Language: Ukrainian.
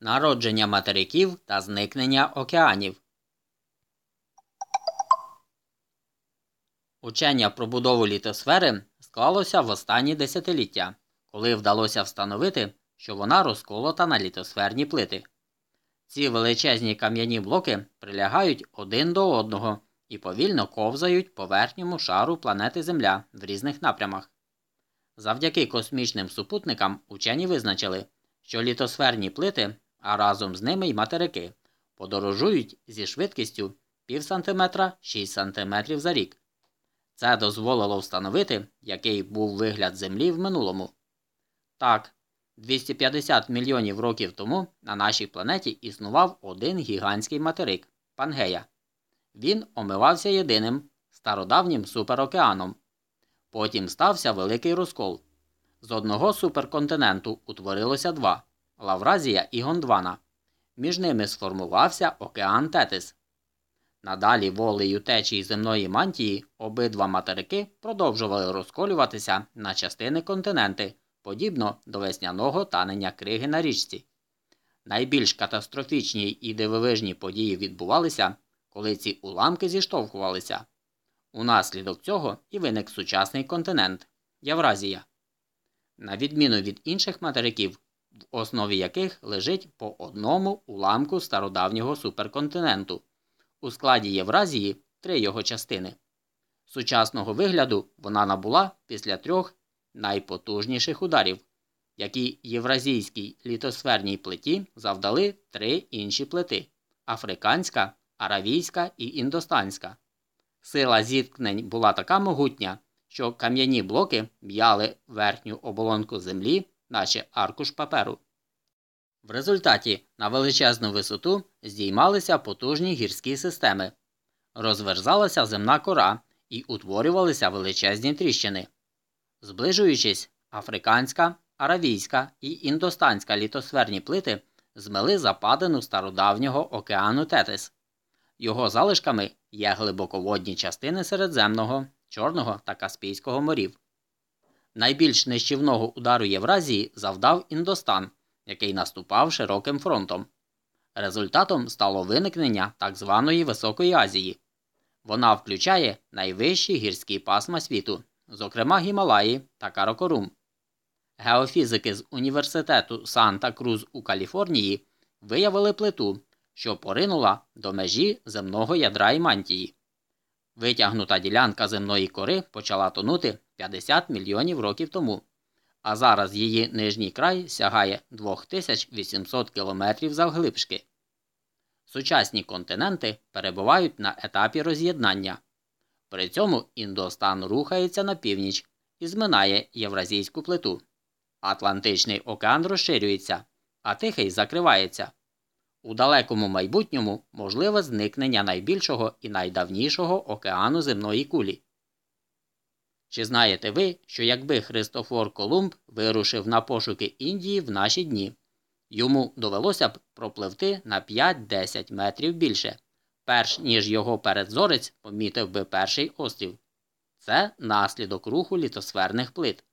Народження материків та зникнення океанів. Учення про будову літосфери склалося в останні десятиліття, коли вдалося встановити, що вона розколота на літосферні плити. Ці величезні кам'яні блоки прилягають один до одного і повільно ковзають по верхньому шару планети Земля в різних напрямах. Завдяки космічним супутникам учені визначили, що літосферні плити, а разом з ними й материки, подорожують зі швидкістю пів сантиметра 6 сантиметрів за рік. Це дозволило встановити, який був вигляд Землі в минулому. Так, 250 мільйонів років тому на нашій планеті існував один гігантський материк Пангея. Він омивався єдиним стародавнім суперокеаном. Потім стався великий розкол. З одного суперконтиненту утворилося два Лавразія і Гондвана. Між ними сформувався океан Тетис. Надалі волею течії земної мантії обидва материки продовжували розколюватися на частини континенти, подібно до весняного танення криги на річці. Найбільш катастрофічні і дивовижні події відбувалися, коли ці уламки зіштовхувалися. Унаслідок цього і виник сучасний континент Євразія. На відміну від інших материків, в основі яких лежить по одному уламку стародавнього суперконтиненту. У складі Євразії три його частини. Сучасного вигляду вона набула після трьох найпотужніших ударів, які євразійській літосферній плиті завдали три інші плити африканська, аравійська і індостанська. Сила зіткнень була така могутня, що кам'яні блоки м'яли верхню оболонку землі, наче аркуш паперу. В результаті на величезну висоту здіймалися потужні гірські системи, розверзалася земна кора і утворювалися величезні тріщини. Зближуючись, африканська, аравійська і індостанська літосферні плити змели западину стародавнього океану Тетис. Його залишками є глибоководні частини Середземного, Чорного та Каспійського морів. Найбільш нищівного удару Євразії завдав Індостан, який наступав широким фронтом. Результатом стало виникнення так званої Високої Азії. Вона включає найвищі гірські пасма світу, зокрема Гімалаї та Каракорум. Геофізики з університету Санта Круз у Каліфорнії виявили плиту, що поринула до межі земного ядра і мантії. Витягнута ділянка земної кори почала тонути 50 мільйонів років тому, а зараз її нижній край сягає 2800 кілометрів завглибшки. Сучасні континенти перебувають на етапі роз'єднання. При цьому Індостан рухається на північ і зминає Євразійську плиту. Атлантичний океан розширюється, а Тихий закривається. У далекому майбутньому можливе зникнення найбільшого і найдавнішого океану земної кулі. Чи знаєте ви, що якби Христофор Колумб вирушив на пошуки Індії в наші дні, йому довелося б пропливти на 5-10 метрів більше, перш ніж його передзорець помітив би перший острів? Це наслідок руху літосферних плит.